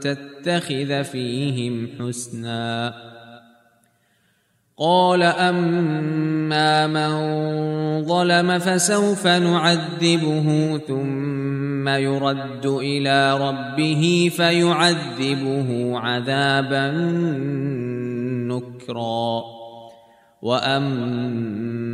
تتخذ فيهم حسنا. قال أما من ظلم فسوف نعذبه ثم يرد إلى ربه فيعذبه عذابا نكرا. وأما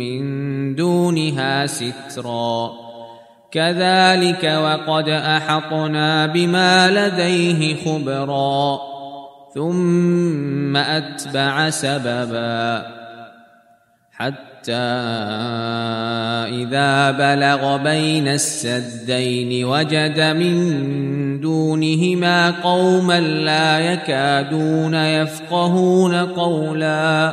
من دونها سترا كذلك وقد احطنا بما لديه خبرا ثم اتبع سببا حتى اذا بلغ بين السدين وجد من دونهما قوما لا يكادون يفقهون قولا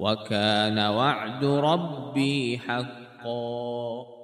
وكان وعد ربي حقا